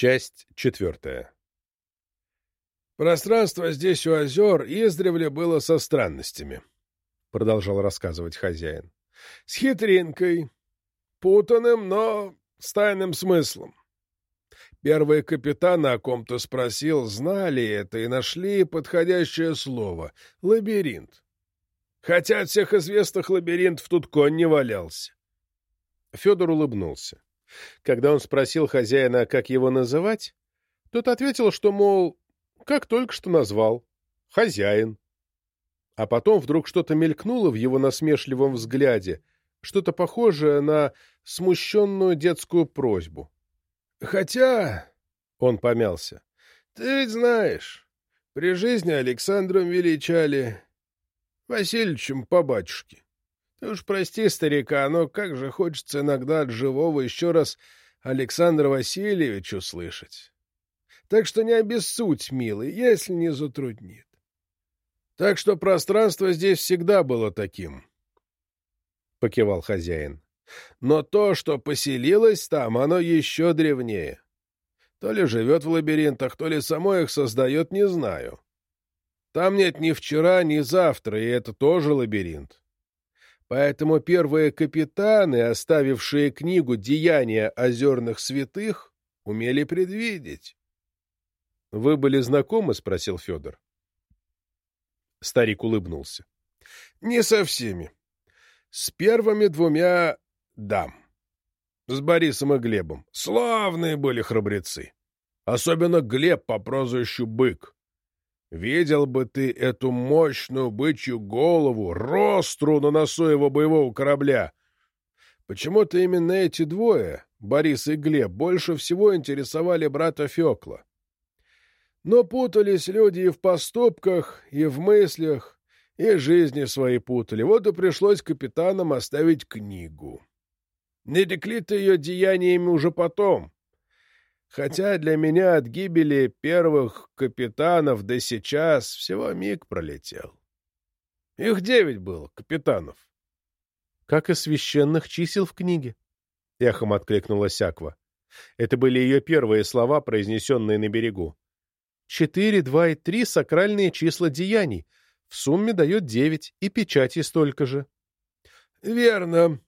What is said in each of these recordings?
Часть четвертая. «Пространство здесь у озер издревле было со странностями», — продолжал рассказывать хозяин. «С хитринкой, путанным, но с тайным смыслом. Первый капитан о ком-то спросил, знали это, и нашли подходящее слово — лабиринт. Хотя от всех известных лабиринтов тут конь не валялся. Федор улыбнулся. Когда он спросил хозяина, как его называть, тот ответил, что, мол, как только что назвал. Хозяин. А потом вдруг что-то мелькнуло в его насмешливом взгляде, что-то похожее на смущенную детскую просьбу. «Хотя...» — он помялся. «Ты ведь знаешь, при жизни Александром величали Васильевичем по батюшке. Ты уж прости старика, но как же хочется иногда от живого еще раз Александра Васильевича услышать. Так что не обессудь, милый, если не затруднит. Так что пространство здесь всегда было таким, — покивал хозяин. Но то, что поселилось там, оно еще древнее. То ли живет в лабиринтах, то ли само их создает, не знаю. Там нет ни вчера, ни завтра, и это тоже лабиринт. Поэтому первые капитаны, оставившие книгу «Деяния озерных святых», умели предвидеть. — Вы были знакомы? — спросил Федор. Старик улыбнулся. — Не со всеми. С первыми двумя — дам. С Борисом и Глебом. Славные были храбрецы. Особенно Глеб по прозвищу Бык. Видел бы ты эту мощную бычью голову, ростру на носу его боевого корабля. Почему-то именно эти двое, Борис и Глеб, больше всего интересовали брата Фекла. Но путались люди и в поступках, и в мыслях, и жизни свои путали. Вот и пришлось капитанам оставить книгу. Не рекли-то ее деяниями уже потом, Хотя для меня от гибели первых капитанов до сейчас всего миг пролетел. Их девять было, капитанов. — Как и священных чисел в книге, — эхом откликнулась Аква. Это были ее первые слова, произнесенные на берегу. Четыре, два и три — сакральные числа деяний. В сумме дает девять, и печати столько же. — Верно, —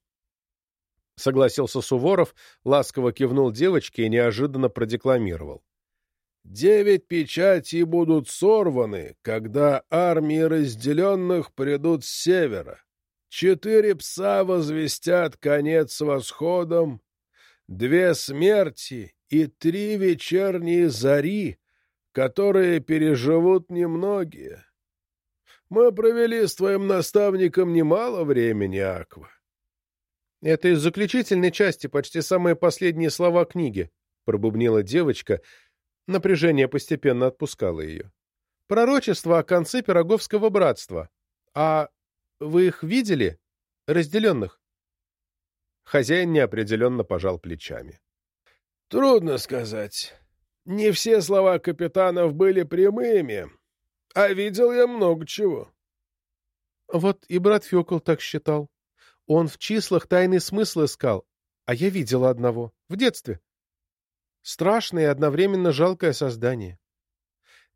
согласился Суворов, ласково кивнул девочке и неожиданно продекламировал. «Девять печатей будут сорваны, когда армии разделенных придут с севера. Четыре пса возвестят конец восходом, две смерти и три вечерние зари, которые переживут немногие. Мы провели с твоим наставником немало времени, Аква. «Это из заключительной части, почти самые последние слова книги», — пробубнила девочка. Напряжение постепенно отпускало ее. «Пророчество о конце Пироговского братства. А вы их видели? Разделенных?» Хозяин неопределенно пожал плечами. «Трудно сказать. Не все слова капитанов были прямыми, а видел я много чего». «Вот и брат Фёкл так считал», он в числах тайный смысл искал, а я видела одного. В детстве. Страшное и одновременно жалкое создание.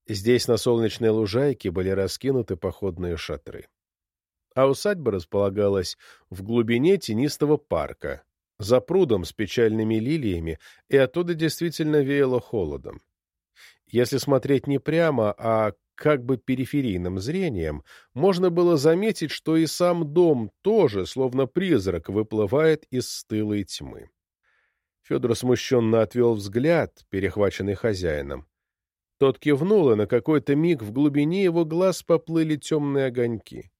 Здесь на солнечной лужайке были раскинуты походные шатры. А усадьба располагалась в глубине тенистого парка, за прудом с печальными лилиями, и оттуда действительно веяло холодом. Если смотреть не прямо, а как бы периферийным зрением, можно было заметить, что и сам дом тоже, словно призрак, выплывает из стылой тьмы. Федор смущенно отвел взгляд, перехваченный хозяином. Тот кивнул, и на какой-то миг в глубине его глаз поплыли темные огоньки.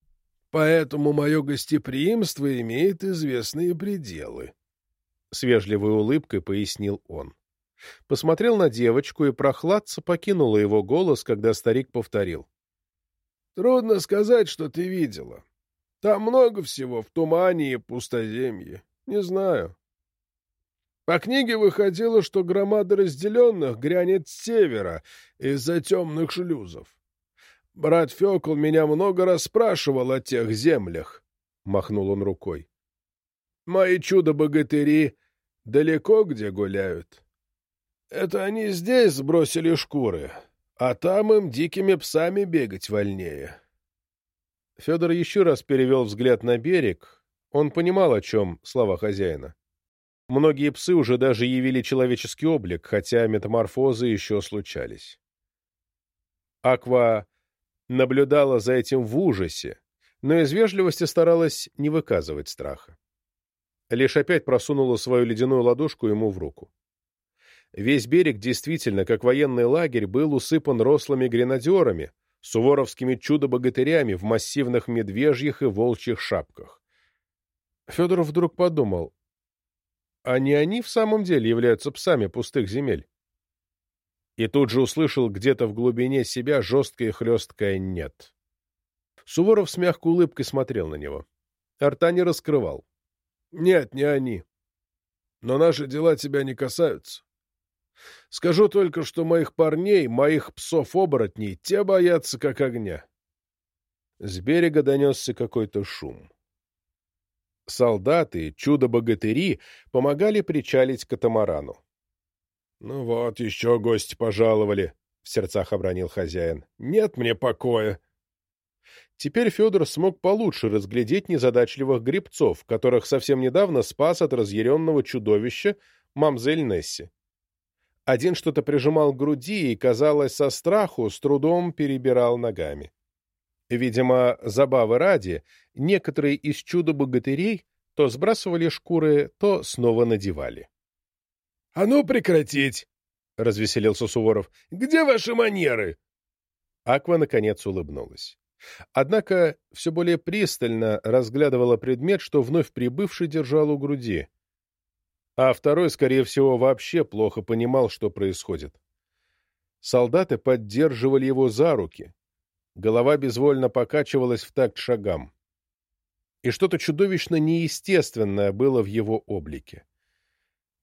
— Поэтому мое гостеприимство имеет известные пределы, — с вежливой улыбкой пояснил он. Посмотрел на девочку, и прохладца покинула его голос, когда старик повторил. — Трудно сказать, что ты видела. Там много всего в тумане и пустоземье. Не знаю. По книге выходило, что громада разделенных грянет с севера из-за темных шлюзов. Брат Фекл меня много раз спрашивал о тех землях, — махнул он рукой. Мои чудо-богатыри далеко где гуляют. Это они здесь сбросили шкуры, а там им дикими псами бегать вольнее. Федор еще раз перевел взгляд на берег. Он понимал, о чем слова хозяина. Многие псы уже даже явили человеческий облик, хотя метаморфозы еще случались. Аква наблюдала за этим в ужасе, но из вежливости старалась не выказывать страха. Лишь опять просунула свою ледяную ладошку ему в руку. Весь берег действительно, как военный лагерь, был усыпан рослыми гренадерами, суворовскими чудо-богатырями в массивных медвежьих и волчьих шапках. Федор вдруг подумал, а не они в самом деле являются псами пустых земель? И тут же услышал где-то в глубине себя жесткое хлесткое «нет». Суворов с мягкой улыбкой смотрел на него. Рта не раскрывал. «Нет, не они. Но наши дела тебя не касаются. Скажу только, что моих парней, моих псов-оборотней, те боятся как огня». С берега донесся какой-то шум. Солдаты, чудо-богатыри, помогали причалить катамарану. — Ну вот, еще гости пожаловали, — в сердцах обронил хозяин. — Нет мне покоя. Теперь Федор смог получше разглядеть незадачливых грибцов, которых совсем недавно спас от разъяренного чудовища мамзель Несси. Один что-то прижимал к груди и, казалось, со страху с трудом перебирал ногами. Видимо, забавы ради, некоторые из чудо-богатырей то сбрасывали шкуры, то снова надевали. — А ну прекратить! — развеселился Суворов. — Где ваши манеры? Аква, наконец, улыбнулась. Однако все более пристально разглядывала предмет, что вновь прибывший держал у груди. А второй, скорее всего, вообще плохо понимал, что происходит. Солдаты поддерживали его за руки. Голова безвольно покачивалась в такт шагам. И что-то чудовищно неестественное было в его облике.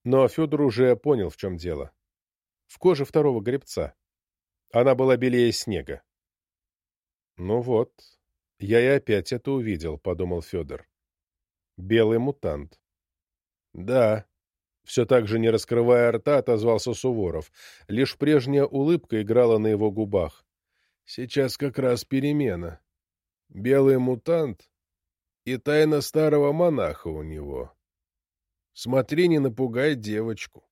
Но Федор уже понял, в чем дело. В коже второго гребца. Она была белее снега. «Ну вот, я и опять это увидел», — подумал Федор. «Белый мутант». «Да», — все так же не раскрывая рта, отозвался Суворов. Лишь прежняя улыбка играла на его губах. «Сейчас как раз перемена. Белый мутант и тайна старого монаха у него. Смотри, не напугай девочку».